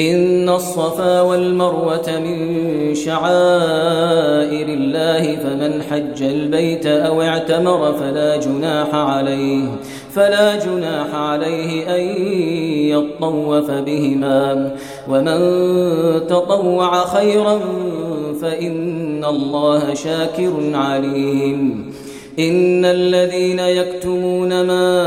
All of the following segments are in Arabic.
إن الصفا والمروة من شعائر الله فمن حج البيت أو اعتمر فلا جناح عليه فلا جناح عليه أن يطوف بهما. ومن تطوع خيرا فإن الله شاكر عليم. إن الذين يكتمون ما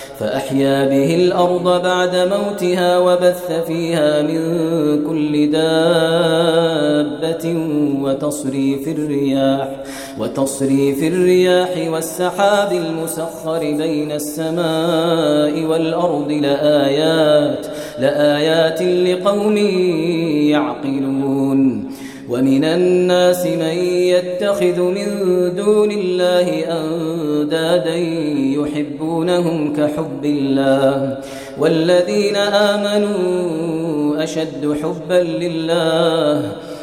فأحيا به الأرض بعد موتها وبث فيها من كل دابة وتصريف الرياح وتصريف الرياح والسحاب المسخر بين السماء والأرض لآيات لآيات لقوم يعقلون. ومن الناس من يتخذ من دون الله أنفسا أندادا يحبونهم كحب الله والذين آمنوا أشد حبا لله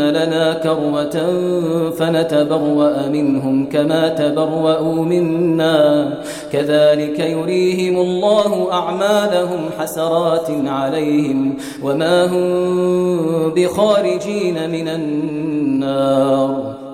أن لنا كروه فنتبرأ منهم كما تبرؤوا منا. كذلك يريهم الله أعمالهم حسرات عليهم وما هم بخارجين من النار.